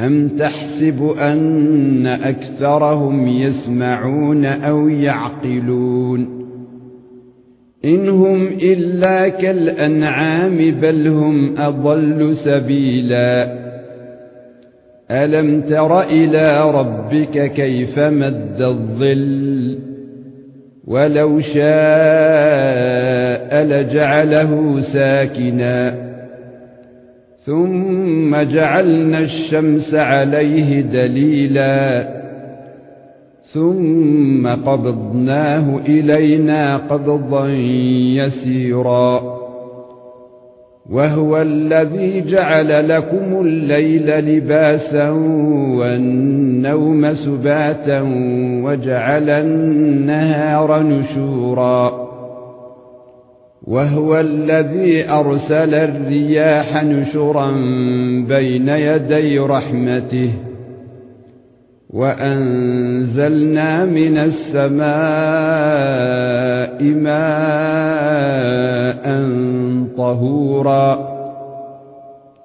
ام تحسب ان اكثرهم يسمعون أو يعقلون انهم الا كالانعام بل هم اضل سبيلا الم تر إلى ربك كيف مد الظل ولو شاء لجعله ساكنا ثم جعلنا الشمس عليه دليلا. ثم قبضناه إلينا قبضا يسيرا. وهو الذي جعل لكم الليل لباسا والنوم سباتا وجعل النهار نشورا. وهو الذي أرسل الرياح نشرا بين يدي رحمته وأنزلنا من السماء ماء طهورا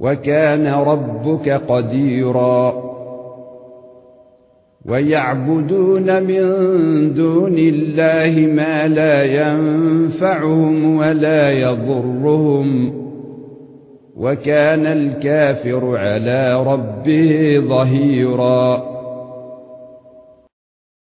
وكان ربك قديرا. ويعبدون من دون الله ما لا ينفعهم ولا يضرهم. وكان الكافر على ربه ظهيرا.